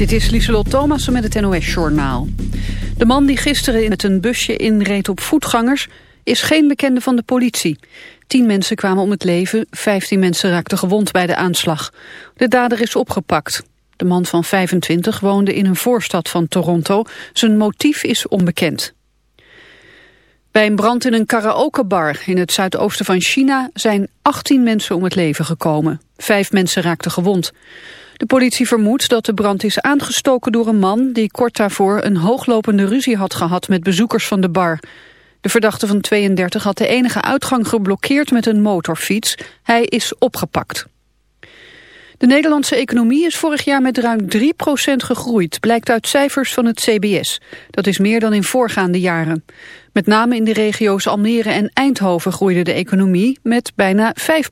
Dit is Lieselot Thomassen met het NOS-journaal. De man die gisteren met een busje inreed op voetgangers... is geen bekende van de politie. Tien mensen kwamen om het leven, vijftien mensen raakten gewond bij de aanslag. De dader is opgepakt. De man van 25 woonde in een voorstad van Toronto. Zijn motief is onbekend. Bij een brand in een karaokebar in het zuidoosten van China... zijn 18 mensen om het leven gekomen. Vijf mensen raakten gewond. De politie vermoedt dat de brand is aangestoken door een man... die kort daarvoor een hooglopende ruzie had gehad met bezoekers van de bar. De verdachte van 32 had de enige uitgang geblokkeerd met een motorfiets. Hij is opgepakt. De Nederlandse economie is vorig jaar met ruim 3% gegroeid, blijkt uit cijfers van het CBS. Dat is meer dan in voorgaande jaren. Met name in de regio's Almere en Eindhoven groeide de economie met bijna 5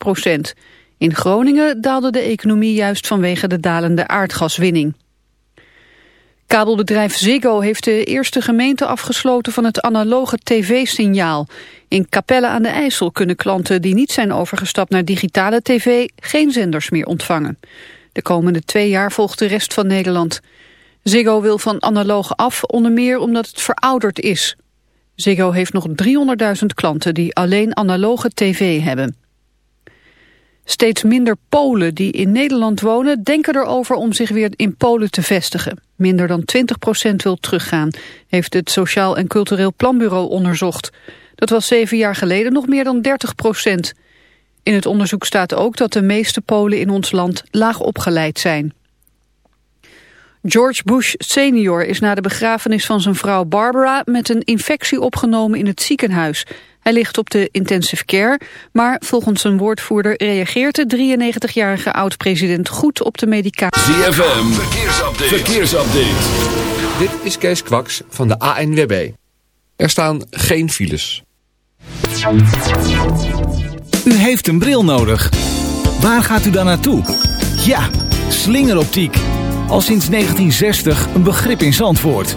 in Groningen daalde de economie juist vanwege de dalende aardgaswinning. Kabelbedrijf Ziggo heeft de eerste gemeente afgesloten van het analoge tv-signaal. In Capelle aan de IJssel kunnen klanten die niet zijn overgestapt naar digitale tv geen zenders meer ontvangen. De komende twee jaar volgt de rest van Nederland. Ziggo wil van analoog af, onder meer omdat het verouderd is. Ziggo heeft nog 300.000 klanten die alleen analoge tv hebben. Steeds minder Polen die in Nederland wonen denken erover om zich weer in Polen te vestigen. Minder dan 20% wil teruggaan, heeft het Sociaal en Cultureel Planbureau onderzocht. Dat was zeven jaar geleden nog meer dan 30%. In het onderzoek staat ook dat de meeste Polen in ons land laag opgeleid zijn. George Bush senior is na de begrafenis van zijn vrouw Barbara met een infectie opgenomen in het ziekenhuis. Hij ligt op de intensive care, maar volgens zijn woordvoerder reageert de 93-jarige oud-president goed op de medicatie. ZFM, verkeersupdate. verkeersupdate. Dit is Kees Kwaks van de ANWB. Er staan geen files. U heeft een bril nodig. Waar gaat u dan naartoe? Ja, slingeroptiek. Al sinds 1960 een begrip in Zandvoort.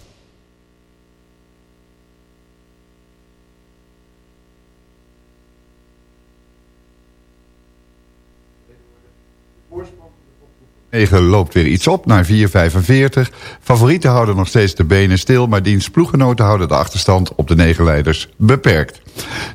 Negen loopt weer iets op naar 4,45. Favorieten houden nog steeds de benen stil... maar dienst ploeggenoten houden de achterstand op de negen leiders beperkt.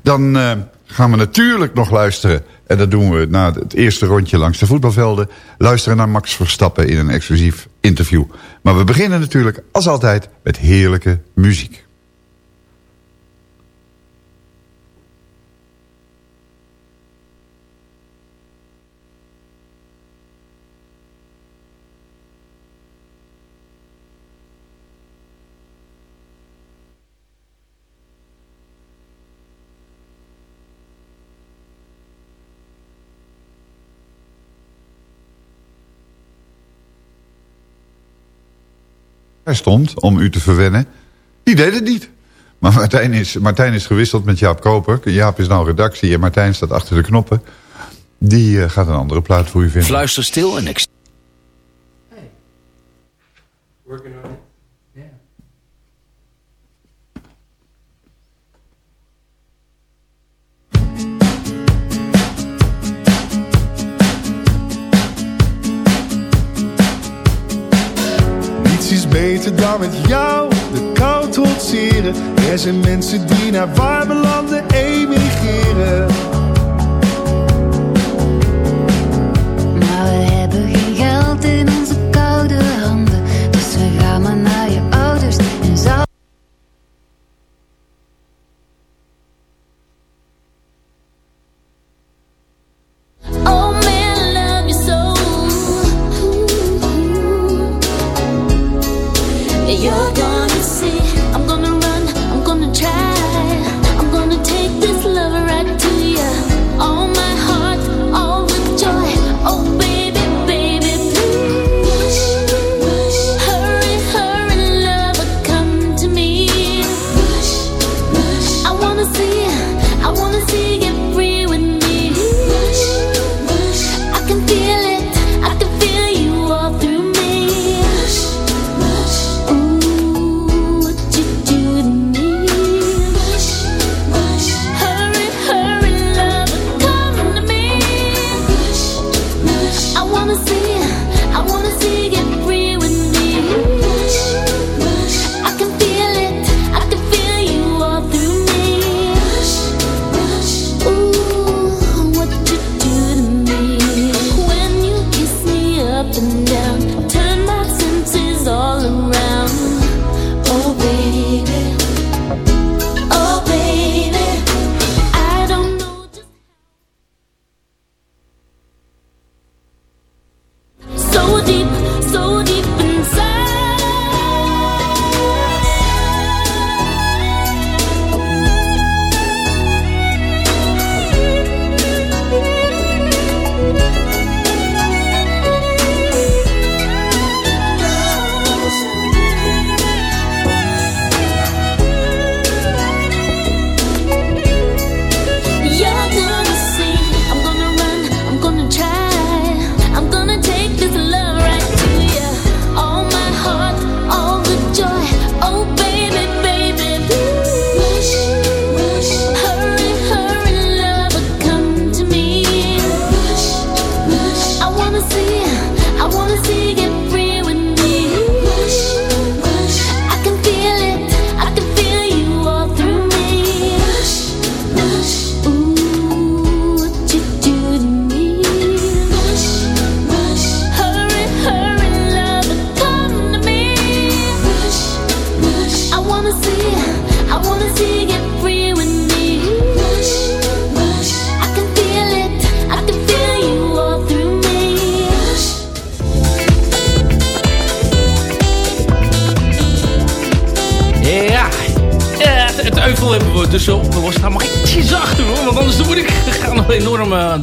Dan uh, gaan we natuurlijk nog luisteren... en dat doen we na het eerste rondje langs de voetbalvelden... luisteren naar Max Verstappen in een exclusief interview. Maar we beginnen natuurlijk, als altijd, met heerlijke muziek. stond om u te verwennen, die deed het niet. Maar Martijn is, Martijn is gewisseld met Jaap Koper. Jaap is nou redactie en Martijn staat achter de knoppen. Die eh, gaat een andere plaat voor u vinden. Fluister stil en ik... Hey. Beter dan met jou de kou trotseren. Er zijn mensen die naar warme landen emigreren. Maar we hebben geen geld in onze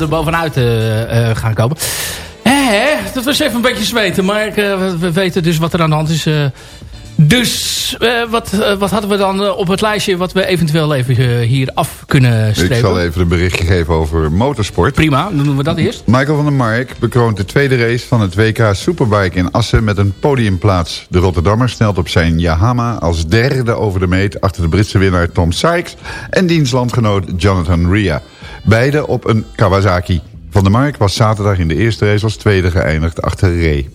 er bovenuit uh, uh, gaan komen. Hè, dat was even een beetje zweten, maar ik, we weten dus wat er aan de hand is. dus wat, wat hadden we dan op het lijstje wat we eventueel even hier af kunnen strepen? Ik zal even een berichtje geven over motorsport. Prima, dan doen we dat eerst. Michael van der Mark bekroont de tweede race van het WK Superbike in Assen met een podiumplaats. De Rotterdammer snelt op zijn Yahama als derde over de meet achter de Britse winnaar Tom Sykes en diens landgenoot Jonathan Ria. Beide op een Kawasaki. Van der Mark was zaterdag in de eerste race als tweede geëindigd achter Ray.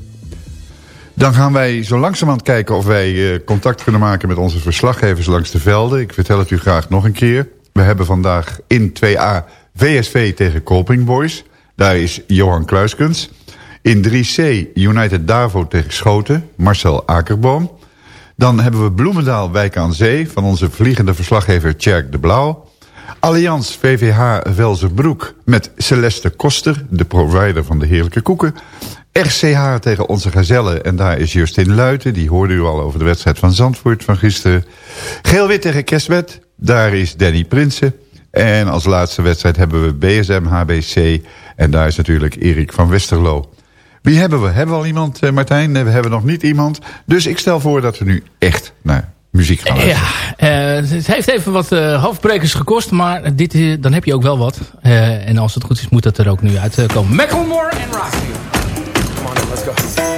Dan gaan wij zo langzamerhand kijken of wij uh, contact kunnen maken met onze verslaggevers langs de velden. Ik vertel het u graag nog een keer. We hebben vandaag in 2A VSV tegen Kolping Boys. Daar is Johan Kluiskens. In 3C United Davo tegen Schoten, Marcel Akerboom. Dan hebben we Bloemendaal Wijk aan Zee van onze vliegende verslaggever Tjerk de Blauw. Allianz VVH Velzerbroek met Celeste Koster, de provider van de heerlijke koeken. RCH tegen onze gazellen en daar is Justin Luiten. Die hoorde u al over de wedstrijd van Zandvoort van gisteren. Geel-wit tegen Kesmet, daar is Danny Prinsen. En als laatste wedstrijd hebben we BSM HBC en daar is natuurlijk Erik van Westerlo. Wie hebben we? Hebben we al iemand, Martijn? Nee, we hebben nog niet iemand. Dus ik stel voor dat we nu echt naar muziek gaan luisteren. Ja, uh, het heeft even wat uh, hoofdbrekers gekost, maar dit, uh, dan heb je ook wel wat. en als het goed is, moet dat er ook nu uitkomen. Macklemore en Rock. Come on, let's go.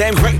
damn great.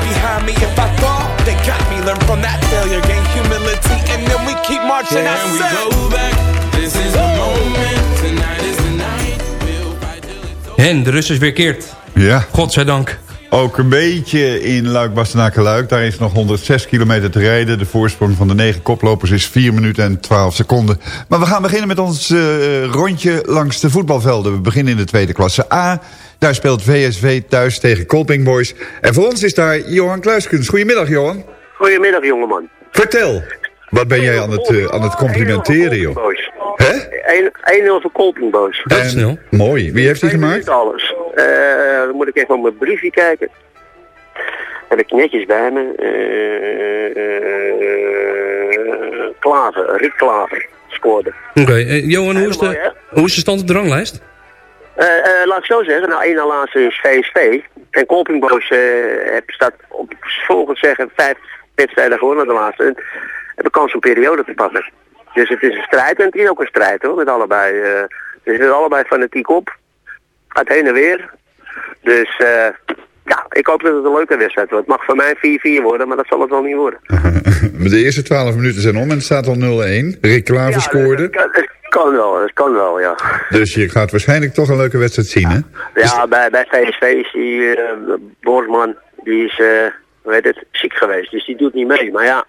behind me. If I fall, they got me. Learn from that failure, gain humility, and then we keep marching. We go back? This is the moment. Tonight is the night. We'll fight till it's En de rust is weer keerd. Ja. Godzijdank. Ook een beetje in luik luik Daar is nog 106 kilometer te rijden. De voorsprong van de negen koplopers is 4 minuten en 12 seconden. Maar we gaan beginnen met ons eh, rondje langs de voetbalvelden. We beginnen in de tweede klasse A. Daar speelt VSV thuis tegen Kolping Boys. En voor ons is daar Johan Kluiskens. Goedemiddag, Johan. Goedemiddag, jongeman. Vertel. Wat ben jij aan het, eh, aan het complimenteren, joh? Hè? 1-0 voor Kolpingboos. Dat is snel. Mooi. Wie heeft die gemaakt? Alles. Eh, dan moet ik even op mijn briefje kijken. Heb ik netjes bij me. Eh, eh, Klaver, Rick Klaver scoorde. Oké, Johan, hoe is, mooi, de, hoe is de stand op de ranglijst? Eh, eh, laat ik zo zeggen, nou één na laatste is VSV. En Kolpingboos eh heb, staat op volgens zeggen vijf wedstrijden gewonnen de laatste. En hebben kans om periode te pakken. Dus het is een strijd en het is ook een strijd hoor, met allebei. ze zitten allebei fanatiek op. Gaat heen en weer. Dus eh, ja, ik hoop dat het een leuke wedstrijd wordt. Het mag voor mij 4-4 worden, maar dat zal het wel niet worden. De eerste 12 minuten zijn om en het staat al 0-1. Rick Klaver scoorde. Het kan, kan wel, het kan wel, ja. Dus je gaat waarschijnlijk toch een leuke wedstrijd zien, hè? Ja, bij, bij VSV is die Borsman, die is, eh hoe heet het, ziek geweest. Dus die doet niet mee. Maar ja,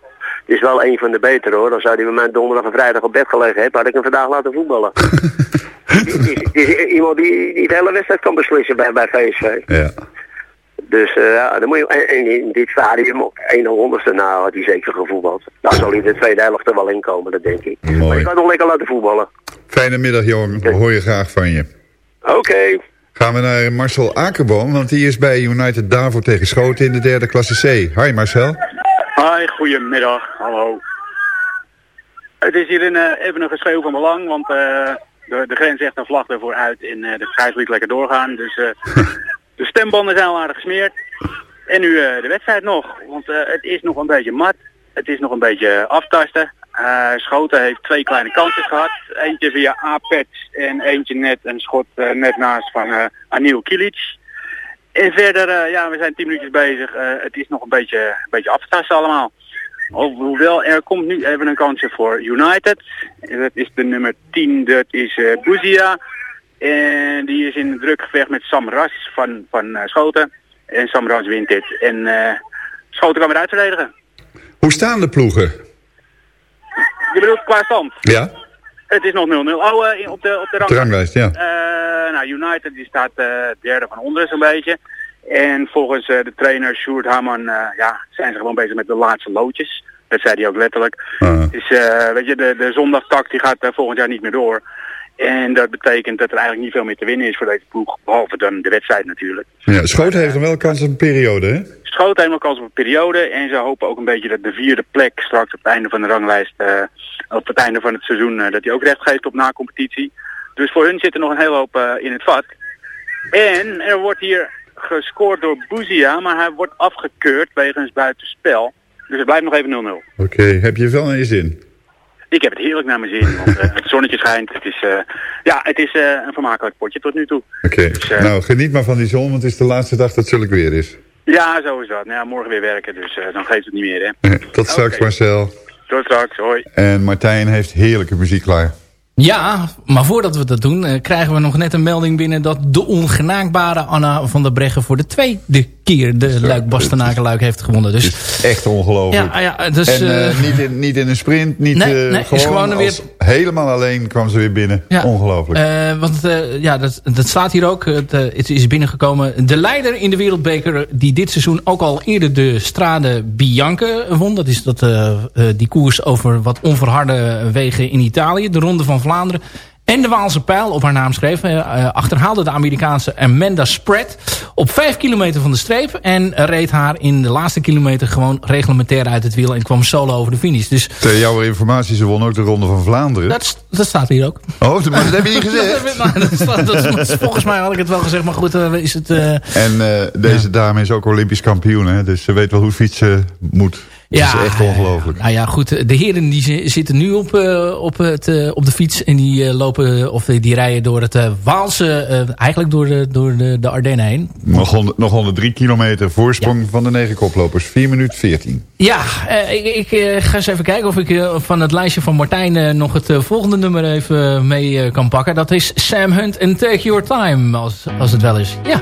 het is wel een van de betere hoor. Dan zou hij bij mij donderdag en vrijdag op bed gelegen hebben, had ik hem vandaag laten voetballen. Het is, het is iemand die, die de hele wedstrijd kan beslissen bij, bij VSV. Ja. Dus eh, ja, dan moet je, in dit stadium, 1 honderdste nou had hij zeker gevoetbald. Dan zal hij de tweede helft er wel in komen, dat denk ik. Mooi. Maar je kan nog lekker laten voetballen. Fijne middag, Johan. We hoor je graag van je. Oké. Gaan we naar Marcel Akerboom, want die is bij United Davo tegen Schoten in de derde klasse C. Hi Marcel. Hi, goedemiddag. Hallo. Het is hier een, eh, even een geschreeuw van belang, want eh, de, de grens zegt een vlag ervoor uit en eh, de scheids liet lekker doorgaan. Dus eh, de stembanden zijn al aardig gesmeerd. En nu eh, de wedstrijd nog, want eh, het is nog een beetje mat. Het is nog een beetje aftasten. Eh, Schoten heeft twee kleine kansen gehad. Eentje via Apex en eentje net een schot net naast van Anil Kilic. En verder, ja, we zijn tien minuutjes bezig. Het is nog een beetje, een beetje aftasten allemaal. Ho- Hoewel, er komt nu even een kansje voor United. Dat is de nummer 10, dat is Bouzia. En die is in een druk gevecht met Sam Ras van, van eh, Schoten. En Sam Ras wint dit. En eh, Schoten kan weer uitverdedigen. Hoe staan de ploegen? Je bedoelt qua stand? Ja. Het is nog 0-0. Oh, in- op de, op de ranglijst, ja. Nou, United die staat derde van onder zo'n beetje. En volgens de trainer Sjoerd Haman ja, zijn ze gewoon bezig met de laatste loodjes. Dat zei hij ook letterlijk. Ah. Dus weet je, de, de zondagtak die gaat volgend jaar niet meer door. En dat betekent dat er eigenlijk niet veel meer te winnen is voor deze ploeg. Behalve dan de wedstrijd natuurlijk. ja. Schoten heeft nog wel kans op een periode, hè? Schoot helemaal kans op een periode. En ze hopen ook een beetje dat de vierde plek straks op het einde van de ranglijst, eh, op het einde van het seizoen, eh, dat die ook recht geeft op na-competitie. Dus voor hun zit er nog een hele hoop eh, in het vat. En er wordt hier gescoord door Bouzia, maar hij wordt afgekeurd wegens buitenspel. Dus het blijft nog even 0-0. Oké, heb je wel naar je zin? Ik heb het heerlijk naar mijn zin, want eh, het zonnetje schijnt. Het is, eh, ja, het is eh, een vermakelijk potje tot nu toe. Oké, Dus, nou geniet maar van die zon, want het is de laatste dag dat zulk weer is. Ja, zo is dat. Nou, ja, morgen weer werken, dus dan geeft het niet meer, hè. Tot straks. Marcel. Tot straks, hoi. En Martijn heeft heerlijke muziek klaar. Ja, maar voordat we dat doen, eh, krijgen we nog net een melding binnen dat de ongenaakbare Anna van der Breggen voor de tweede keer de Luik Bastenaken-Luik heeft gewonnen. Dus Echt ongelooflijk. Ja, ja, dus, en eh, eh, niet, in, niet in een sprint, niet Nee, nee, is gewoon, gewoon weer- helemaal alleen kwam ze weer binnen. Ja. Ongelooflijk. Want ja, dat, dat staat hier ook. Het, het is binnengekomen. De leider in de wereldbeker die dit seizoen ook al eerder de Strade Bianche won. Dat is dat, die koers over wat onverharde wegen in Italië. De Ronde van Vlaanderen. En de Waalse Pijl op haar naam schreef. eh, eh, achterhaalde de Amerikaanse Amanda Spread op vijf kilometer van de streep. En reed haar in de laatste kilometer gewoon reglementair uit het wiel. En kwam solo over de finish. Dus Ter jouw informatie, ze won ook de Ronde van Vlaanderen. dat, dat staat hier ook. Oh, maar dat heb je niet gezegd. Dat nou, dat dat volgens mij had ik het wel gezegd, maar goed, eh, is het... En deze dame is ook Olympisch kampioen, hè? dus ze weet wel hoe fietsen moet. Dat is echt ongelooflijk. Nou ja, goed. De heren die zi- zitten nu op, eh, op, het, eh, op de fiets. En die eh, lopen, of die rijden door het Waalse, eigenlijk door, de, door de, de Ardennen heen. Nog, 100, nog 103 kilometer voorsprong van de negen koplopers. 4 minuten 14. Ja, ik, ik ga eens even kijken of ik van het lijstje van Martijn nog het volgende nummer even mee kan pakken. Dat is Sam Hunt en Take Your Time, als, als het wel is. Ja.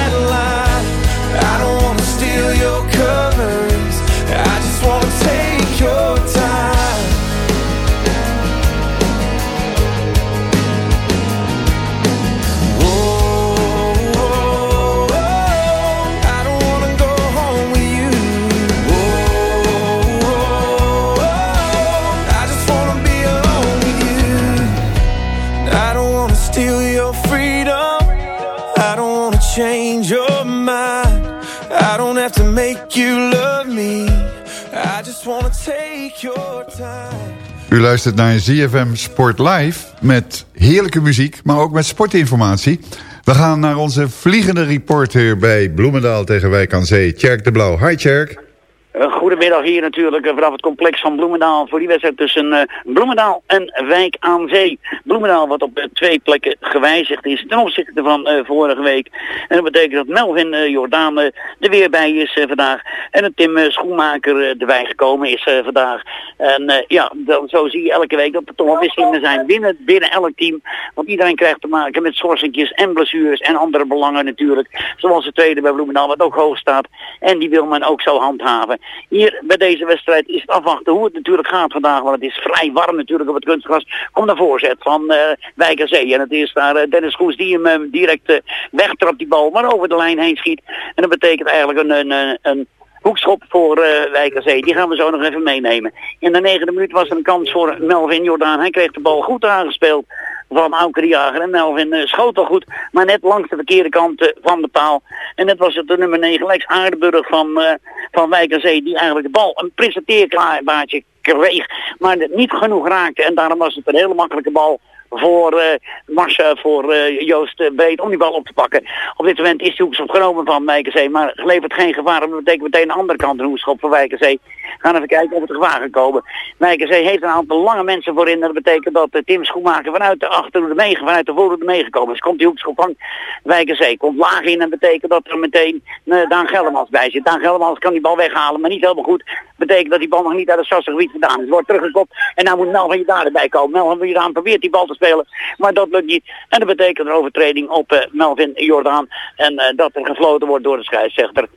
U luistert naar ZFM Sport Live met heerlijke muziek, maar ook met sportinformatie. We gaan naar onze vliegende reporter bij Bloemendaal tegen Wijk aan Zee, Tjerk de Blauw. Hi Tjerk. Goedemiddag hier natuurlijk eh, vanaf het complex van Bloemendaal voor die wedstrijd tussen eh, Bloemendaal en Wijk aan Zee. Bloemendaal wat op eh, twee plekken gewijzigd is ten opzichte van vorige week. En dat betekent dat Melvin Jordaan er weer bij is vandaag. En dat Tim Schoenmaker erbij gekomen is vandaag. En ja, dan, zo zie je elke week dat er toch wel wisselingen zijn binnen, binnen elk team. Want iedereen krijgt te maken met schorsingjes en blessures en andere belangen natuurlijk. Zoals de tweede bij Bloemendaal wat ook hoog staat. En die wil men ook zo handhaven. Hier bij deze wedstrijd is het afwachten hoe het natuurlijk gaat vandaag. Want het is vrij warm natuurlijk op het kunstgras. Komt de voorzet van eh Wijk aan Zee. En het is daar eh, Dennis Goes die hem eh, direct eh, wegtrapt die bal. Maar over de lijn heen schiet. En dat betekent eigenlijk een, een, een hoekschop voor uh, Wijk aan Zee. Die gaan we zo nog even meenemen. In de negende minuut was er een kans voor Melvin Jordaan. Hij kreeg de bal goed aangespeeld van Auker Jager. En Melvin eh, schoot al goed, maar net langs de verkeerde kant eh, van de paal. En net was het de nummer 9, Lex Aardenburg van, eh, van Wijk aan Zee, die eigenlijk de bal een presenteerbaartje kreeg, maar niet genoeg raakte. En daarom was het een hele makkelijke bal voor Marcia, voor eh, Joost Breed om die bal op te pakken. Op dit moment is de hoekschop genomen van Wijkenzee, maar gelevert geen gevaar. Dat betekent meteen de andere kant een hoekschop voor Wijkenzee. Gaan even kijken of het gevaar kan komen. Wijkenzee heeft een aantal lange mensen voorin. Dat betekent dat eh, Tim Schoenmaker vanuit de achterhoede mee, vanuit de voorhoede meegekomen is. Komt die hoekschop van Wijkenzee. Komt laag in en betekent dat er meteen Daan Gellemans bij zit. Daan Gellemans kan die bal weghalen, maar niet helemaal goed. Betekent dat die bal nog niet uit het Sassengebied vandaan is. Wordt teruggekopt en nou moet Melvin daar erbij komen. Melvin Jordaan probeert die bal te spelen, maar dat lukt niet. En dat betekent een overtreding op eh, Melvin Jordaan. En eh, dat er gefloten wordt door de scheidsrechter.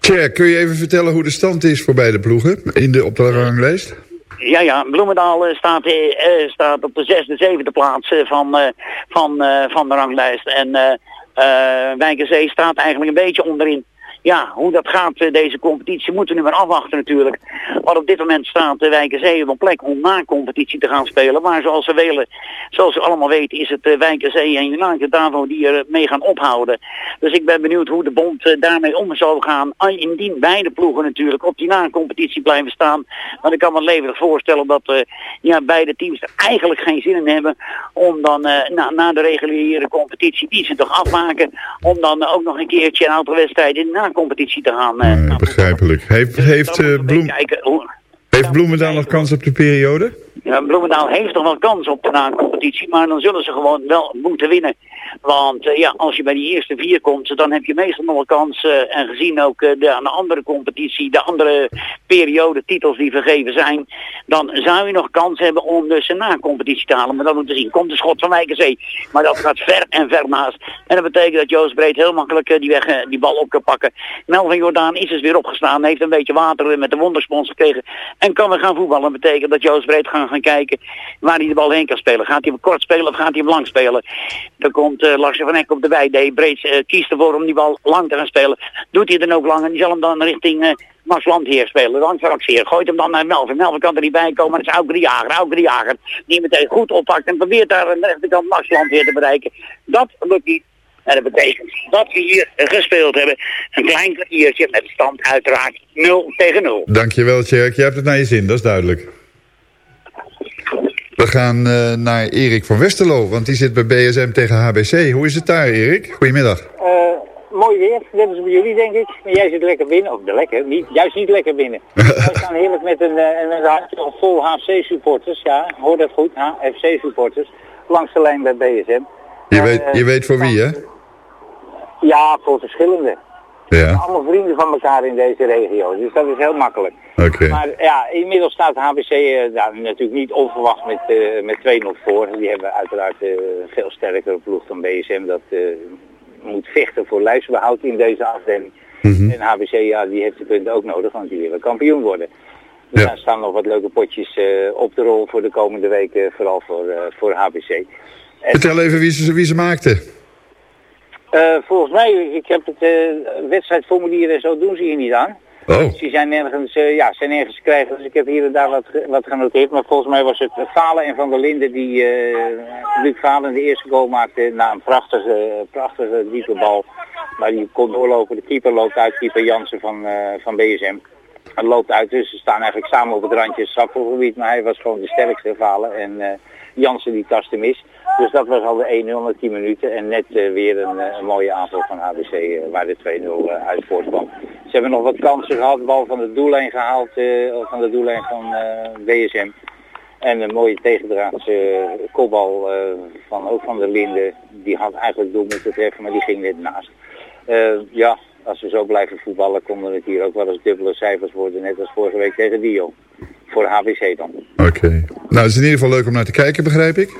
Tjerk, kun je even vertellen hoe de stand is voor beide ploegen in de, op de ranglijst? Ja, ja, Bloemendaal eh, staat, staat op de zesde, zevende plaats van, van, van de ranglijst. En Wijkenzee staat eigenlijk een beetje onderin. Ja, hoe dat gaat, eh, deze competitie, moeten we nu maar afwachten natuurlijk. Maar op dit moment staat de Wijkenzee op een plek om na competitie te gaan spelen. Maar zoals we, willen, zoals we allemaal weten is het eh, Wijkenzee en United Davo die er mee gaan ophouden. Dus ik ben benieuwd hoe de bond eh, daarmee om zal gaan. Ah, Indien beide ploegen natuurlijk op die na-competitie blijven staan. Want ik kan me levendig voorstellen dat eh, ja, beide teams er eigenlijk geen zin in hebben om dan eh, na, na de reguliere competitie die ze toch afmaken. Om dan eh, ook nog een keertje een aantal wedstrijden in de na-competitie te gaan. eh, begrijpelijk. Heeft, heeft, eh, Bloem, kijken heeft Bloemendaal nog kans op de periode? ja, Bloemendaal heeft nog wel kans op de na-competitie, maar dan zullen ze gewoon wel moeten winnen. Want eh, ja, als je bij die eerste vier komt, dan heb je meestal nog wel kans. en gezien ook eh, de, aan de andere competitie, de andere periode titels die vergeven zijn, dan zou je nog kans hebben om dus een na-competitie te halen. Maar moeten we zien. Komt de schot van Wijkenzee. Maar dat gaat ver en ver naast. En dat betekent dat Joost Breed heel makkelijk eh, die, weg, die bal op kan pakken. Melvin Jordaan is dus weer opgestaan. Heeft een beetje water met de wonderspons gekregen. En kan weer gaan voetballen. Dat betekent dat Joost Breed gaan gaan kijken waar hij de bal heen kan spelen. Gaat hij hem kort spelen of gaat hij hem lang spelen? Dan komt eh Larsje van Eck op de weide. Breed eh, kiest ervoor om die bal lang te gaan spelen. Doet hij dan ook lang en die zal hem dan richting... eh Max Landheer spelen, langs Raxeer. Gooit hem dan naar Melvin. Melvin kan er niet bij komen. Dat is Auker de Jager. Auker de Jager. Die meteen goed oppakt en probeert daar aan de rechterkant Max Landheer te bereiken. Dat lukt niet. En dat betekent dat we hier gespeeld hebben. Een klein kwartiertje met stand uiteraard 0 tegen 0. Dankjewel, Tjerk. Je hebt het naar je zin, dat is duidelijk. We gaan eh, naar Erik van Westerlo, want die zit bij BSM tegen HBC. Hoe is het daar, Erik? Goedemiddag. Eh, mooi weer, net als bij jullie denk ik. Maar jij zit lekker binnen, of de lekker, niet, juist niet lekker binnen. Wij staan heerlijk met een, handje vol HFC-supporters, ja, hoor dat goed, HFC-supporters, langs de lijn bij BSM. Je, weet, je weet voor wie, hè? Ja, voor verschillende. Ja, Allemaal vrienden van elkaar in deze regio, dus dat is heel makkelijk. oké. Maar ja, inmiddels staat HBC eh, nou, natuurlijk niet onverwacht met, eh, met 2-0 voor. Die hebben uiteraard eh, een veel sterkere ploeg dan BSM. Dat moet vechten voor lijfsbehoud in deze afdeling. En HBC, ja, die heeft de punten ook nodig, want die willen kampioen worden. Dus Ja. daar staan nog wat leuke potjes op de rol voor de komende weken, vooral voor, eh, voor HBC. En, Vertel even wie ze, wie ze maakten. Eh, volgens mij, ik heb het eh, wedstrijdformulier en zo doen ze hier niet aan. Oh. Dus die zijn nergens, eh, ja, zijn nergens te krijgen. Dus ik heb hier en daar wat, wat genoteerd. Maar volgens mij was het Falen en Van der Linden die Luc Falen de eerste goal maakte na een prachtige, prachtige diepe bal. Maar die kon doorlopen. De keeper loopt uit, keeper Jansen van, van BSM. Hij loopt uit, dus ze staan eigenlijk samen op het randje strafgebied. Maar hij was gewoon de sterkste Falen. En Jansen die tastte mis. Dus dat was al de 1-0 na 10 minuten. En net eh, weer een, eh, een mooie aanval van HBC eh, waar de 2-0 eh, uit voortkwam. Ze hebben nog wat kansen gehad. Bal van de doellijn gehaald. eh, van de doellijn van BSM. En een mooie tegendraadse eh, kopbal van, ook van de Linde. Die had eigenlijk doel moeten treffen, maar die ging net naast. Ja, als we zo blijven voetballen, konden het hier ook wel eens dubbele cijfers worden. Net als vorige week tegen Dio. Voor HBC dan. Oké. Nou, het is in ieder geval leuk om naar te kijken, begrijp ik.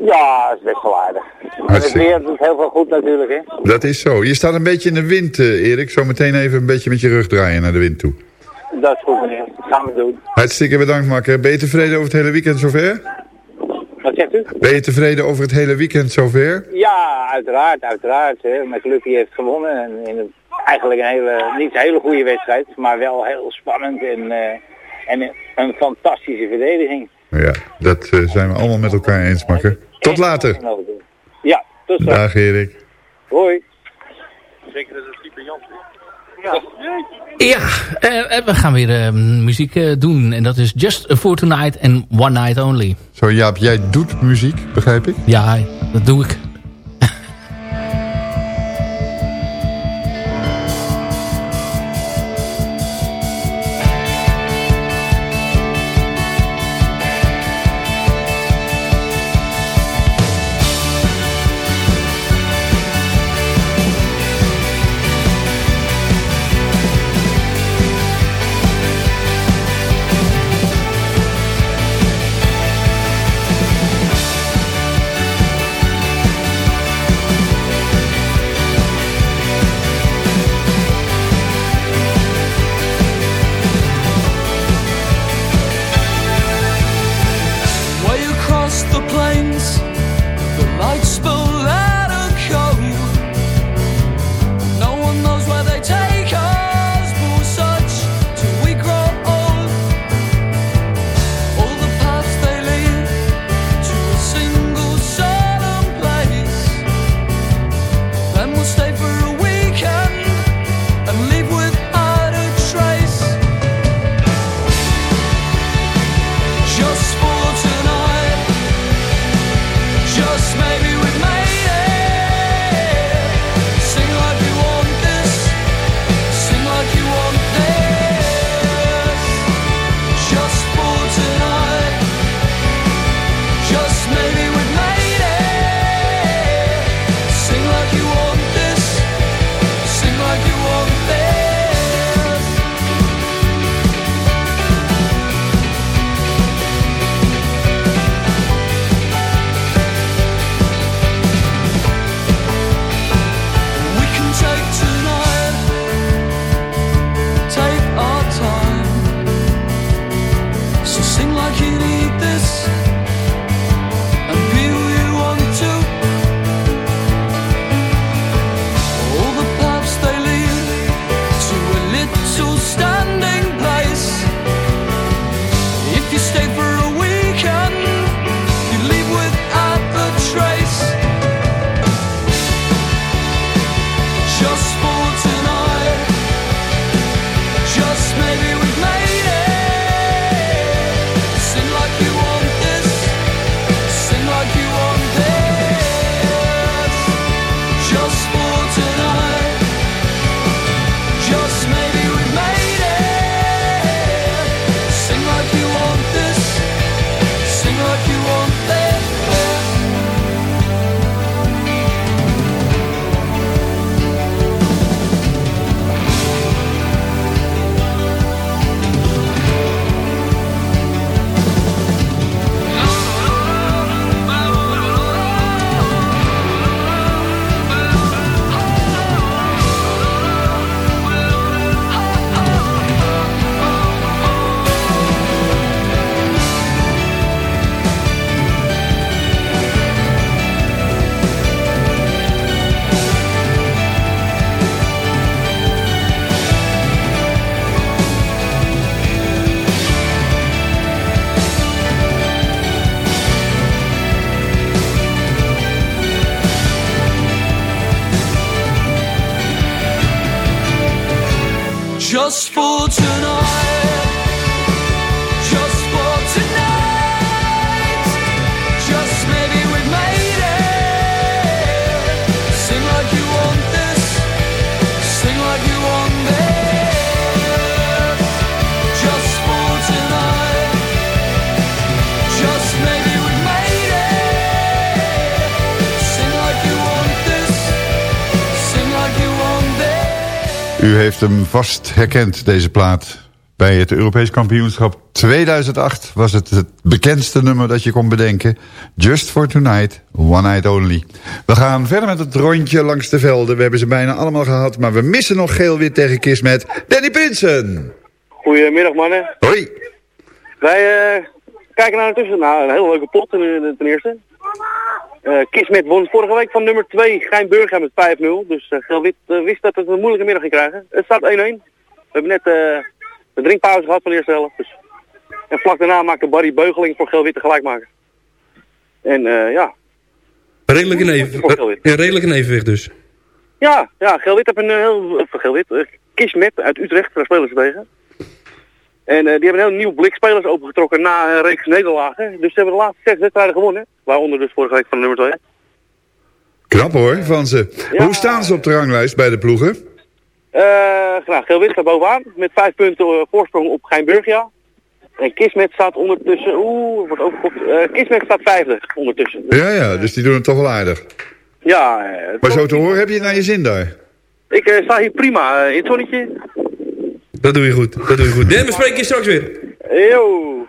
Ja, is best wel aardig. En het Hartstikke. weer doet heel veel goed natuurlijk, hè. Dat is zo. Je staat een beetje in de wind, eh, Erik. Zo meteen even een beetje met je rug draaien naar de wind toe. Dat is goed, meneer. Dat gaan we doen. Hartstikke bedankt, Makker. Ben je tevreden over het hele weekend zover? Wat zegt u? Ben je tevreden over het hele weekend zover? Ja, uiteraard, uiteraard. Hè. McLucky heeft gewonnen. En in een, eigenlijk een hele, niet een hele goede wedstrijd, maar wel heel spannend en, eh, en een fantastische verdediging. Ja, dat eh, zijn we allemaal met elkaar eens, Makker. Tot later. Ja, tot zo. Dag, Erik. Hoi. Zeker dat het type Jans Ja. Ja, eh, eh, we gaan weer eh, muziek eh, doen. En dat is Just for Tonight and One Night Only. Zo, Jaap, jij doet muziek, begrijp ik? Ja, dat doe ik. U heeft hem vast herkend, deze plaat. Bij het Europees kampioenschap 2008 was het het bekendste nummer dat je kon bedenken. Just for Tonight, One Night Only. We gaan verder met het rondje langs de velden. We hebben ze bijna allemaal gehad, maar we missen nog geel-wit tegen Kismet. Danny Prinsen! Goedemiddag mannen. Hoi. Wij eh, kijken naar tussen. Nou, een hele leuke pot ten, ten eerste. Eh Kismet won vorige week van nummer 2 Geinburger met 5-0. Dus eh Geel-Wit eh, wist dat het een moeilijke middag ging krijgen. Het staat 1-1. We hebben net eh de drinkpauze gehad van de eerste helft. Dus. En vlak daarna maakte Barry Beugeling voor Geel-Wit de gelijkmaker. En eh ja, Redelijk in, even, ja, redelijk in evenwicht dus. ja, ja Geel-Wit heeft een heel... Eh, Kismet uit Utrecht, daar spelen ze tegen. En eh, die hebben een heel nieuw blik spelers opengetrokken na een reeks nederlagen. Dus ze hebben de laatste zes wedstrijden gewonnen. Waaronder dus vorige week van nummer 2. Knap hoor, van ze. Hoe staan ze op de ranglijst bij de ploegen? Eh nou, Geel-Wit staat bovenaan met vijf punten eh, voorsprong op Geinburgia. En Kismet staat ondertussen... Oeh, wordt overkopt. Kismet staat vijfde ondertussen. Ja, ja, dus die doen het toch wel aardig. Ja, Maar zo te horen heb je het naar je zin daar. ik sta hier prima in het zonnetje. Dat doe je goed, dat doe je goed. Dan, we spreken je straks weer. Yo.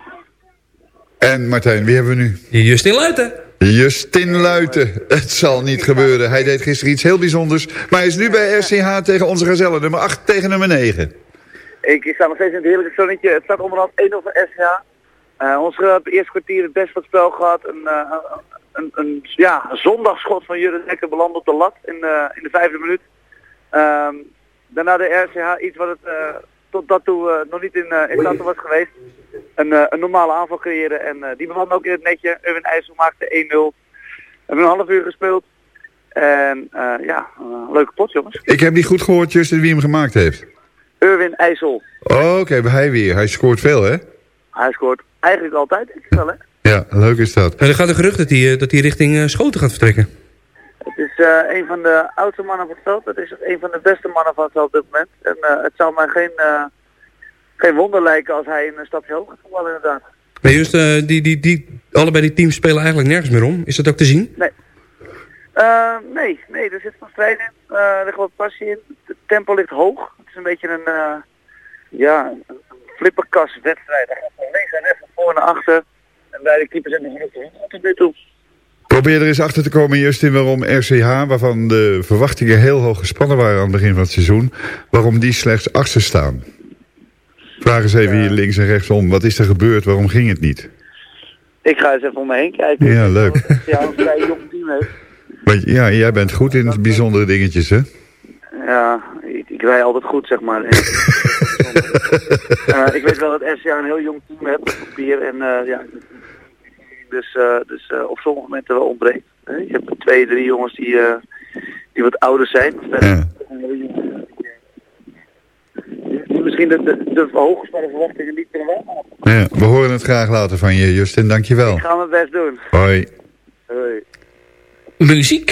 En Martijn, wie hebben we nu? Justin Luiten. Justin Luiten. Het zal niet gebeuren. Hij deed gisteren iets heel bijzonders. Maar hij is nu bij RCH tegen onze gazelle. Nummer 8 tegen nummer 9. Ik, sta nog steeds in het heerlijke zonnetje. Het staat onderhand 1-0 voor SCH. Eh ons hebben het eerste kwartier het best het spel gehad. Een, eh, een, een, ja, een zondagschot van Jurgen Dekker belandde op de lat in, eh, in de vijfde minuut. Ehm, daarna de RCH iets wat het eh, tot dat toe nog niet in, eh in staat was geweest. Een, eh, een normale aanval creëren. En eh, die belandde ook in het netje. Erwin IJssel maakte 1-0. We hebben een half uur gespeeld. En eh, ja, een leuke pot jongens. Ik heb niet goed gehoord, Justin, wie hem gemaakt heeft. Erwin IJssel. Oh, Oké, hij weer. Hij scoort veel, hè? Hij scoort eigenlijk altijd, denk ik wel hè. Ja, leuk is dat. En er gaat een gerucht dat hij, dat hij richting eh, Schoten gaat vertrekken. Het is eh, een van de oudste mannen van het veld. Het is een van de beste mannen van het veld op dit moment. En eh, het zou mij geen, eh, geen wonder lijken als hij een stapje hoger gaat voetballen inderdaad. Maar juist, eh, die, die, die, allebei die teams spelen eigenlijk nergens meer om. Is dat ook te zien? Nee. Nee, nee, er zit van strijd in. Er ligt wat passie in. Het tempo ligt hoog. Het is een beetje een, ja, een flipperkastwedstrijd. Hij gaat van links en rechts, van voor naar achter. En beide keepers hebben genoeg te winnen tot nu toe. Probeer er eens achter te komen, Justin, waarom RCH, waarvan de verwachtingen heel hoog gespannen waren aan het begin van het seizoen, waarom die slechts achter staan. Vraag eens even hier links en rechts om. Wat is er gebeurd? Waarom ging het niet? Ik ga eens even om me heen kijken. Ja, leuk. Ja, een vrij jong team heeft. Want ja, jij bent goed in bijzondere dingetjes, hè? Ja, ik, ik rij altijd goed, zeg maar. En, Eh, ik weet wel dat SCA een heel jong team heeft op papier. En eh, ja, dus, eh, dus eh, op sommige momenten wel ontbreekt. hè. Je hebt twee, drie jongens die, eh, die wat ouder zijn. Die misschien de, de, de hooggespannen verwachtingen niet kunnen waarmaken. Ja, we horen het graag later van je, Justin. Dankjewel. Ik ga mijn best doen. Hoi. Hoi. Muziek.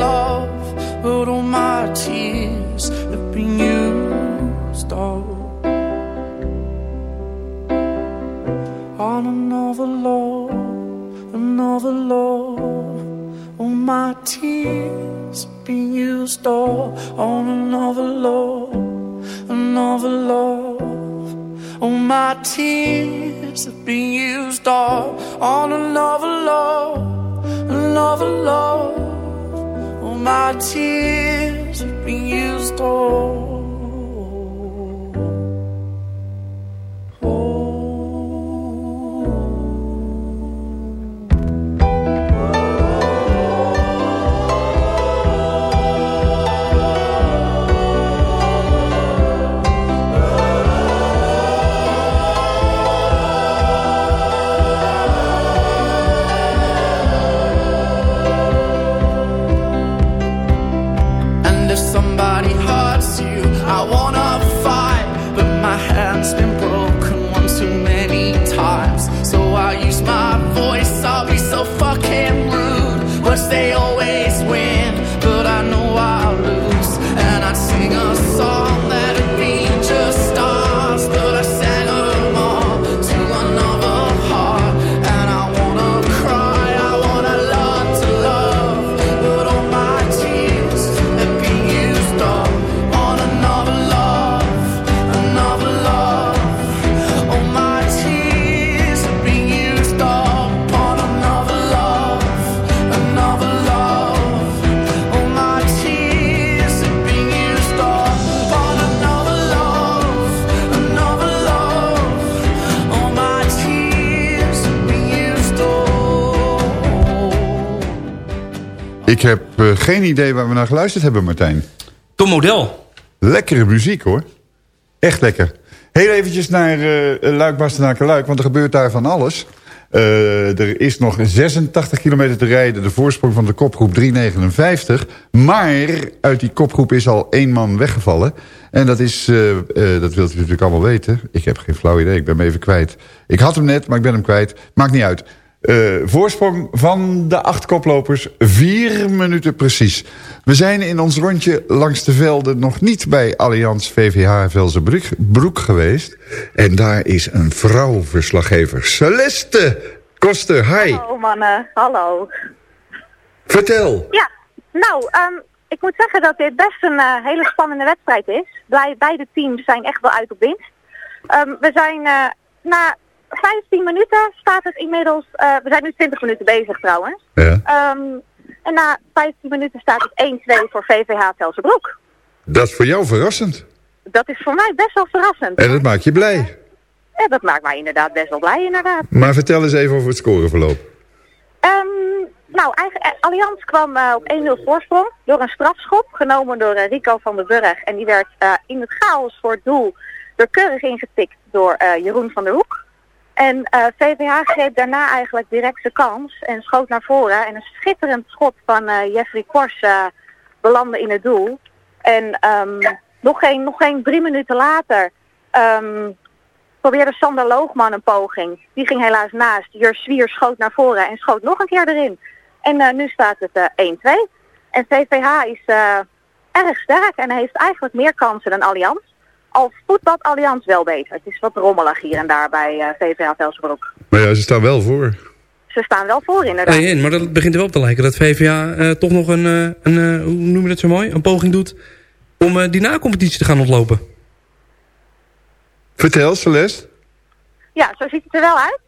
love, another love. All my tears been used up on another love, another love. All my tears have been used all on another love, another love. All my tears have been used all. Ik heb eh, geen idee waar we naar geluisterd hebben, Martijn. Tom Model. Lekkere muziek, hoor. Echt lekker. Heel eventjes naar uh, Luik, Bastenaken, Luik, want er gebeurt daar van alles. Er is nog 86 kilometer te rijden, de voorsprong van de kopgroep 359. Maar uit die kopgroep is al één man weggevallen. En dat is, dat wilt u natuurlijk allemaal weten. Ik heb geen flauw idee, ik ben hem even kwijt. Ik had hem net, maar ik ben hem kwijt. Maakt niet uit. Eh, voorsprong van de acht koplopers, vier minuten precies. We zijn in ons rondje langs de velden nog niet bij Allianz VVH Velzenbroek Broek geweest. En daar is een vrouwverslaggever, Celeste Koster. Hi, Hallo mannen, hallo. vertel. Ja, nou, ehm, ik moet zeggen dat dit best een eh, hele spannende wedstrijd is. Beide teams zijn echt wel uit op winst. Ehm, we zijn eh, na 15 minuten staat het inmiddels... eh, we zijn nu 20 minuten bezig trouwens. Ja. Ehm, en na 15 minuten staat het 1-2 voor VVH Velsenbroek. Dat is voor jou verrassend. Dat is voor mij best wel verrassend. En dat maakt je blij. Ja, dat maakt mij inderdaad best wel blij, inderdaad. Maar vertel eens even over het scoreverloop. Ehm, nou, eigenlijk, eh, Allianz kwam eh, op 1-0 voorsprong door een strafschop, genomen door Rico van den Burg. En die werd in het chaos voor het doel door keurig ingetikt door Jeroen van der Hoek. En eh, VVH greep daarna eigenlijk direct de kans en schoot naar voren. En een schitterend schot van eh, Jeffrey Kors eh, belandde in het doel. En ehm, nog, geen, nog geen drie minuten later ehm, probeerde Sander Loogman een poging. Die ging helaas naast. Jur schoot naar voren en schoot nog een keer erin. En eh, nu staat het eh 1-2. En VVH is eh, erg sterk en heeft eigenlijk meer kansen dan Allianz. Al voetbalt Allianz wel beter. Het is wat rommelig hier en daar bij eh, VVH Velsbroek. Maar ja, ze staan wel voor. Ze staan wel voor inderdaad. Hey, en, maar dat begint er wel op te lijken dat VVA eh, toch nog een, eh, een eh, hoe noem je dat zo mooi, een poging doet om eh, die na-competitie te gaan ontlopen. Vertel, Celeste. Ja, zo ziet het er wel uit.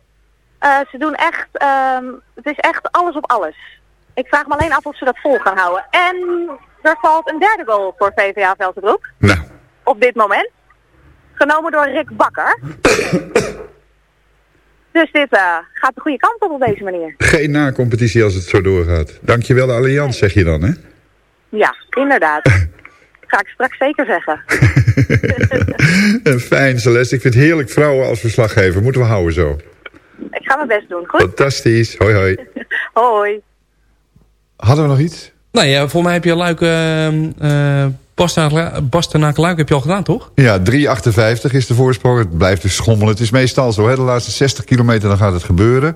Eh, ze doen echt, ehm, het is echt alles op alles. Ik vraag me alleen af of ze dat vol gaan houden. En er valt een derde goal voor VVA Velsenbroek. Nou. Op dit moment. Genomen door Rick Bakker. dus dit eh, gaat de goede kant op op deze manier. Geen na-competitie als het zo doorgaat. Dankjewel de Allianz, zeg je dan, hè? Ja, inderdaad. Ga ik straks zeker zeggen. Eh, Fijn, Celeste. Ik vind het heerlijk vrouwen als verslaggever. Moeten we houden zo. Ik ga mijn best doen. Goed? Fantastisch. Hoi, hoi. Hoi. Hadden we nog iets? Nou ja, volgens mij heb je Luik, uh, Bastenaak Luik heb je al gedaan, toch? Ja, 3,58 is de voorsprong. Het blijft dus schommelen. Het is meestal zo, hè? de laatste 60 kilometer dan gaat het gebeuren.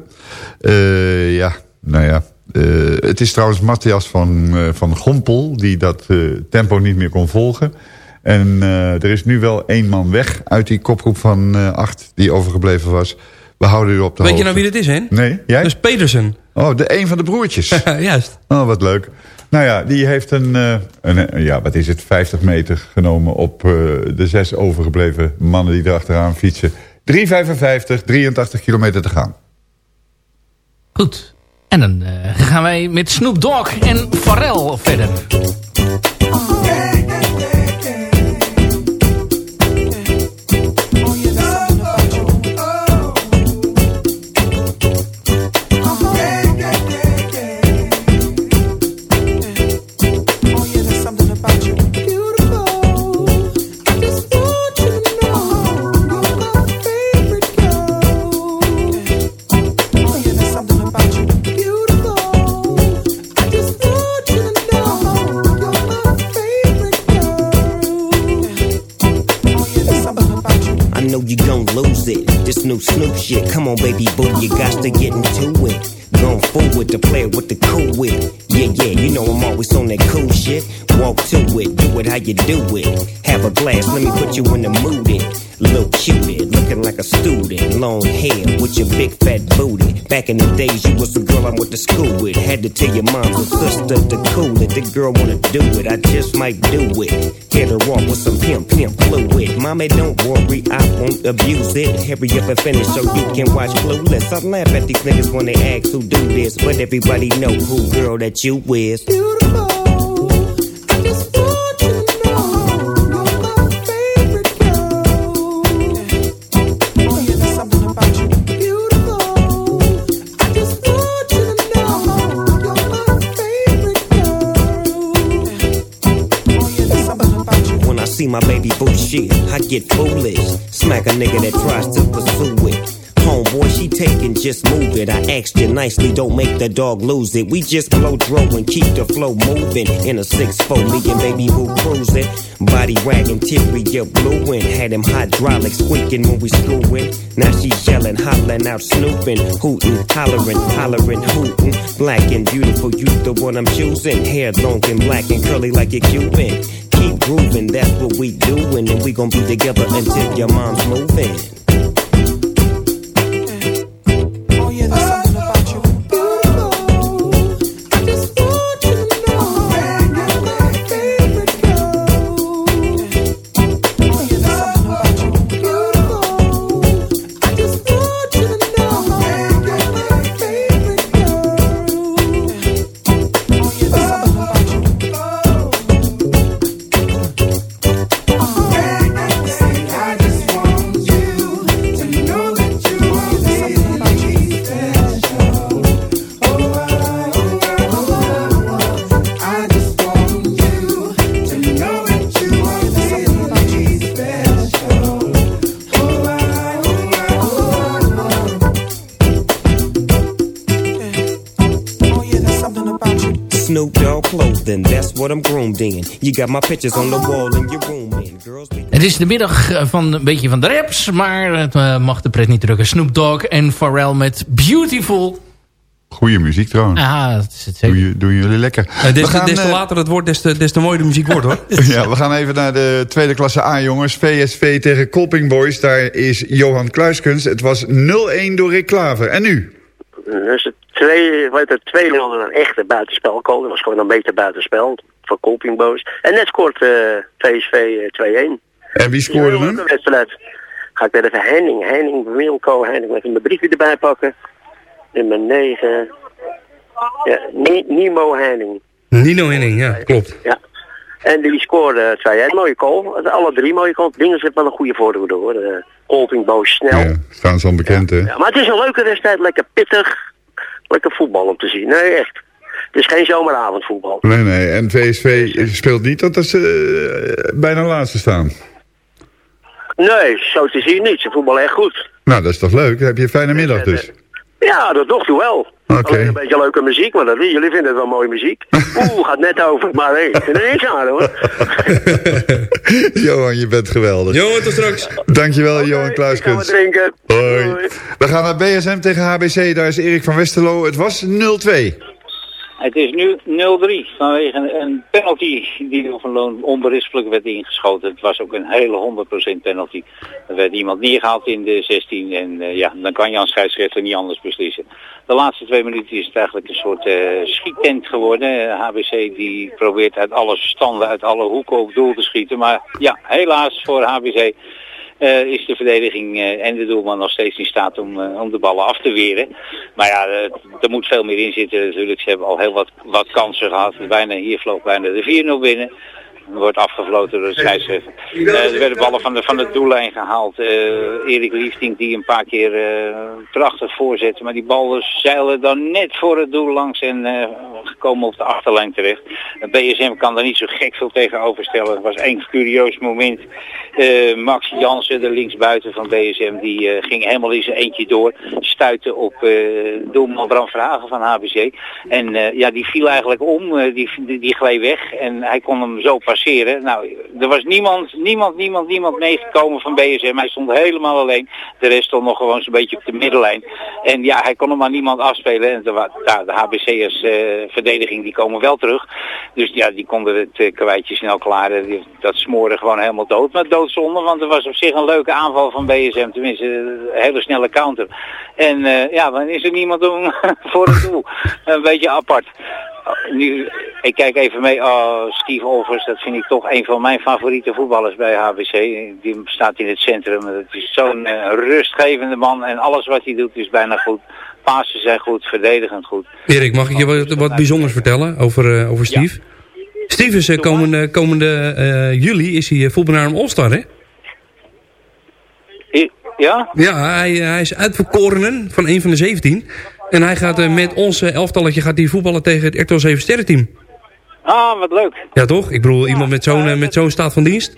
Eh, ja, nou ja. Eh, het is trouwens Matthias van, eh, van Gompel die dat tempo niet meer kon volgen. En er is nu wel één man weg uit die kopgroep van eh, acht die overgebleven was. We houden u op de Weet je nou wie dit is, hè? Nee, jij? Dat is Pedersen. Oh, de een van de broertjes. Juist. Oh, wat leuk. Nou ja, die heeft een, eh, een eh, ja, wat is het, 50 meter genomen op eh, de zes overgebleven mannen die erachteraan fietsen. 3,55, 83 kilometer te gaan. Goed. En dan eh, gaan wij met Snoop Dogg en Pharrell verder. I you gon' lose it. This new Snoop shit. Come on, baby boo, you got to get into it. Going forward to play with the cool wit. Yeah, yeah, you know I'm always on that cool shit. Walk to it, do it how you do it. Have a glass, let me put you in the mood. It. Little cutie, looking like a student. Long hair with your big fat booty. Back in the days, you was the girl I went to school with. Had to tell your mom or sister to cool it. The girl wanna do it, I just might do it. Hit her off with some pimp, pimp fluid. Mommy, don't worry, I won't abuse it. Hurry up and finish so you can watch Clueless. I laugh at these niggas when they ask who do this, but everybody know who girl that you is. Beautiful. I just want you to know you're my favorite girl. Oh yeah, there's something about you. Beautiful. I just want you to know you're my favorite girl. Oh yeah, there's something about you. When I see my baby boo shit, I get foolish. Smack a nigga that tries to pursue it Taking, just move it. I asked you nicely, don't make the dog lose it. We just blow dro and keep the flow moving. In a 6-4, me and baby boo cruising. Body wagging, Tyria blue and had him hydraulic squeaking when we screwing. Now she yelling, hollering out, snooping, hooting, hollering, hollering, hooting. Black and beautiful, you the one I'm choosing. Hair long and black and curly like a Cuban. Keep grooving, that's what we doing, and we gon' be together until your mom's moving. What I'm groomed in. You got my pictures on the wall in your room. Girls Het is de middag eh, van een beetje van de raps, maar het eh, mag de pret niet drukken. Snoop Dogg en Pharrell met Beautiful. Goeie muziek trouwens. Ah, dat is het zeker. Doen jullie lekker. Eh, des, gaan, des te later het wordt, des te, des te mooier de muziek wordt hoor. Ja, we gaan even naar de tweede klasse A, jongens. VSV tegen Colping Boys. Daar is Johan Kluiskens. Het was 0-1 door Rick Klaver. En nu? Dus het twee, wat het 2-0 een echte buitenspel komen. Dat was gewoon een meter buitenspel van Kolpingboos. En net scoort eh, VSV eh, 2-1. En wie scoorde hem? Wedstrijd. Ga ik weer even Henning, Henning, Wilco, Henning, even mijn briefje erbij pakken. Nummer 9. Ja, Ni- Nemo Henning. Nino Henning, ja, klopt. Ja. En die scoorde 2-1. Mooie goal. Alle drie mooie goals. Dingen zit wel een goede voordeel hoor. Uh, Kolpingboos snel. Ja, staan ze onbekend, hè? Ja, maar het is een leuke wedstrijd, lekker pittig. Lekker voetbal om te zien. Nee, echt. Het is geen zomeravondvoetbal. Nee, nee. En VSV speelt niet dat ze eh, bijna laatste staan. Nee, zo te zien niet. Ze voetballen echt goed. Nou, dat is toch leuk? Dan heb je een fijne middag dus. Ja, dat u wel. Oké. Alleen een beetje leuke muziek, maar dat, jullie vinden het wel mooie muziek. Oeh, gaat net over, maar nee, ik vind er niks aan hoor. Johan, je bent geweldig. Johan, tot straks. Dankjewel, Johan Gaan we Kluiskens. drinken. Hoi. We gaan naar BSM tegen HBC. Daar is Erik van Westerlo. Het was 0-2. Het is nu 0-3 vanwege een- penalty die door Van Loon onberispelijk werd ingeschoten. Het was ook een hele 100% penalty. Er werd iemand neergehaald in de 16 en eh, ja, dan kan Jan scheidsrechter niet anders beslissen. De laatste twee minuten is het eigenlijk een soort eh schiettent geworden. Eh, HBC die probeert uit alle standen, uit alle hoeken op doel te schieten. Maar ja, helaas voor HBC eh, is de verdediging eh, en de doelman nog steeds in staat om, eh, om de ballen af te weren. Maar ja, eh, er moet veel meer in zitten natuurlijk. Ze hebben al heel wat, wat kansen gehad. Bijna, hier vloog bijna de 4-0 binnen. Wordt afgefloten door de scheidsrechter. Eh, er werden ballen van de, van de doellijn gehaald. Eh, Erik Liefding die een paar keer eh, prachtig voorzette. Maar die ballen zeilen dan net voor het doel langs en gekomen op de achterlijn terecht. BSM kan daar niet zo gek veel tegenover stellen. Het was één curieus moment. Max Jansen, de linksbuiten van BSM, die ging helemaal in zijn eentje door. Stuitte op doelman Bram Verhagen van HBC. En ja, die viel eigenlijk om. die, die, die gleed weg en hij kon hem zo Nou, er was niemand, niemand, niemand, niemand meegekomen van BSM. Hij stond helemaal alleen. De rest stond nog gewoon zo'n beetje op de middenlijn. En ja, hij kon hem aan niemand afspelen. En de, ja, de eh verdediging, die komen wel terug. Dus ja, die konden het eh, kwijtje snel klaren. Dat smoorde gewoon helemaal dood. Maar doodzonde, want er was op zich een leuke aanval van BSM. Tenminste, een hele snelle counter. En eh, ja, dan is er niemand om voor het doel. Een beetje apart. Oh, Nu, ik kijk even mee. Oh, Steve Olvers, dat vind ik toch een van mijn favoriete voetballers bij HBC. Die staat in het centrum. Het is zo'n eh, rustgevende man. En alles wat hij doet is bijna goed. Pasen zijn goed, verdedigend goed. Erik, mag ik je wat, wat bijzonders vertellen over, eh, over Steve? Steve is eh, komende, komende eh, juli is hij uh, voetballer All-Star, hè? Ja? Ja, hij, hij is uitverkorenen van een van de 17. En hij gaat eh, met ons eh, elftalletje gaat hij voetballen tegen het RTL 7 sterrenteam. Ah, wat leuk. Ja toch? Ik bedoel, iemand met zo'n eh, met zo'n staat van dienst.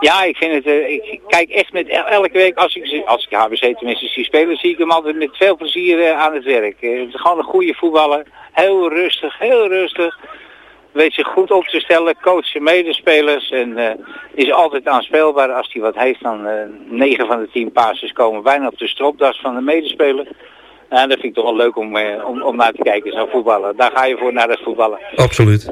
Ja, ik vind het. ik kijk echt met el- elke week als ik als ik HBC tenminste zie spelen, zie ik hem altijd met veel plezier aan het werk. Het is gewoon een goede voetballer. Heel rustig, heel rustig. Weet zich goed op te stellen, coacht zijn medespelers en is altijd aanspeelbaar. Als hij wat heeft, dan 9 van de 10 passes komen bijna op de stropdas van de medespeler. En dat vind ik toch wel leuk om, eh, om, om naar te kijken, zo'n voetballer. Daar ga je voor naar het voetballen. Absoluut.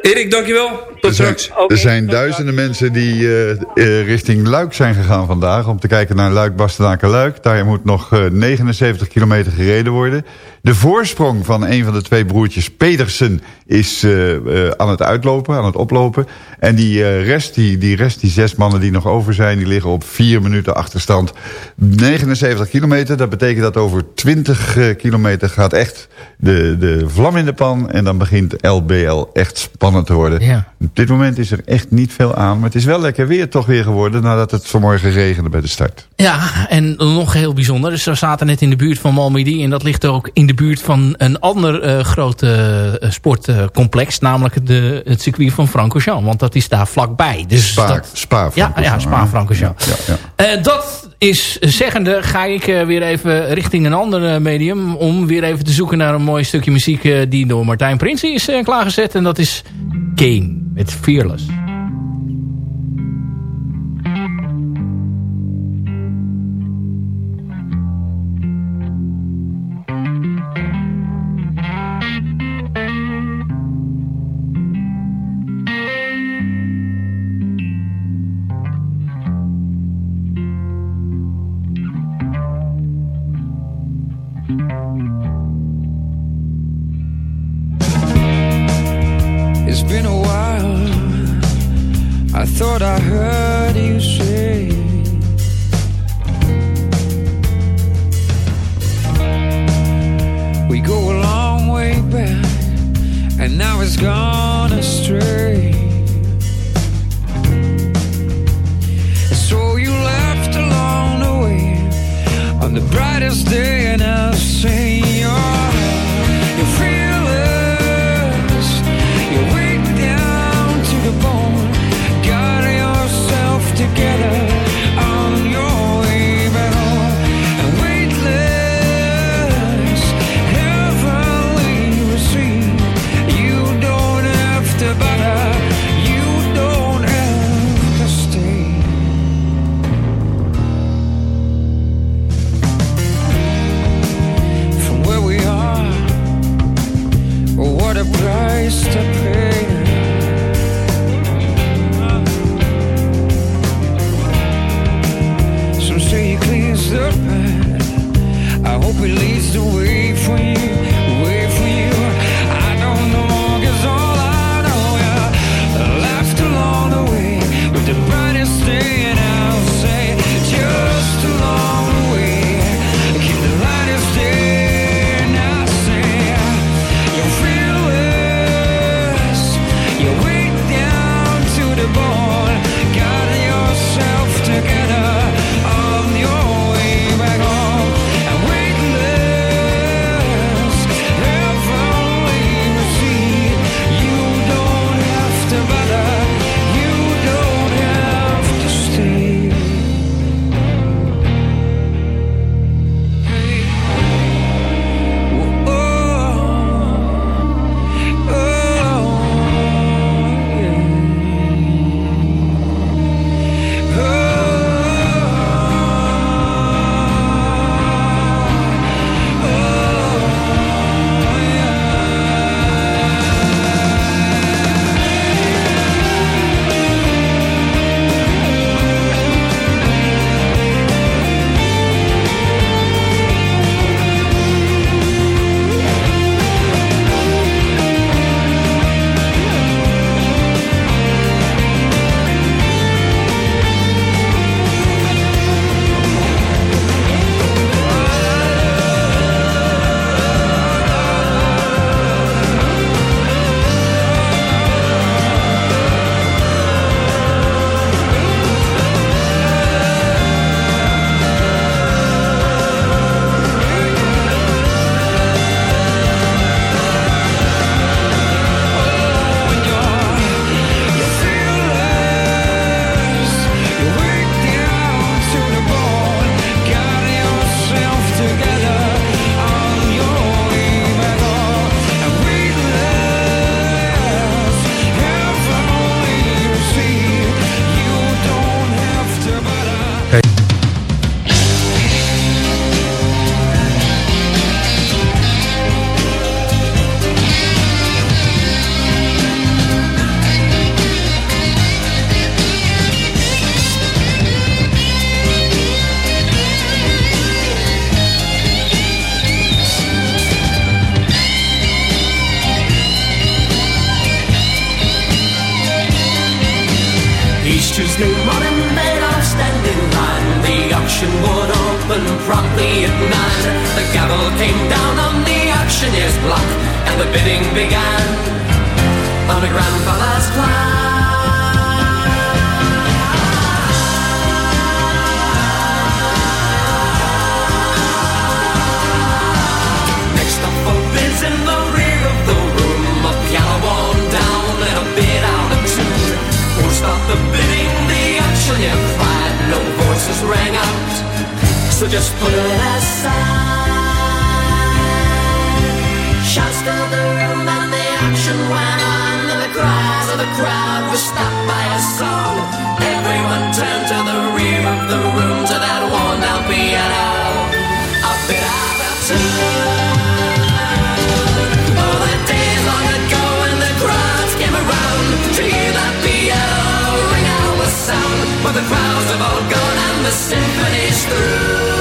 Erik, dankjewel. Tot straks. Er zijn duizenden mensen die eh, eh, richting Luik zijn gegaan vandaag... om te kijken naar Luik, Bastenaken, Luik. Daar moet nog eh, 79 kilometer gereden worden. De voorsprong van een van de twee broertjes Pedersen is eh, eh, aan het uitlopen, aan het oplopen. En die, eh, rest, die, die rest, die zes mannen die nog over zijn... die liggen op vier minuten achterstand. 79 kilometer, dat betekent dat over 20 eh, kilometer gaat echt de, de vlam in de pan... en dan begint LBL echt spannend te worden. Ja. Op dit moment is er echt niet veel aan. Maar het is wel lekker weer toch weer geworden... nadat het vanmorgen regende bij de start. Ja, en nog heel bijzonder. Dus we zaten net in de buurt van Malmedy. En dat ligt ook in de buurt van een ander eh groot eh, sportcomplex. namelijk de, het circuit van Francorchamps. Want dat is daar vlakbij. Dus Spa, dat, Spa ja, ja, Spa-Francorchamps. Ja, ja. Eh, dat is zeggende ga ik weer even richting een ander medium... om weer even te zoeken naar een mooi stukje muziek... die door Martijn Prinsen is klaargezet. En dat is Kane met Fearless. The room and the action ran on the cries of the crowd were stopped by a song. Everyone turned to the rear of the room to that one LBL I'll fit out to All that day long ago when the crowds have all gone and the symphony's through.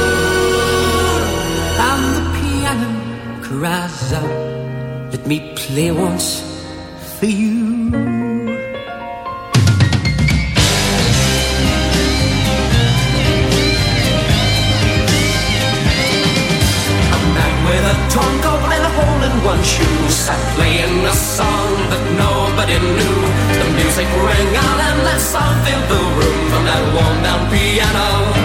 Cries out, let me play once for you. A man with a torn coat and a hole in one shoe sat playing a song that nobody knew. The music rang out and that song filled the room from that worn down piano.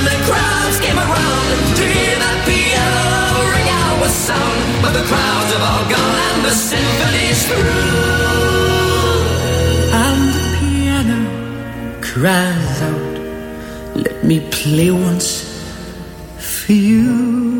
When the crowds came around to hear that piano ring out with sound. But the crowds have all gone and the symphony's through. And the piano cries out, let me play once for you.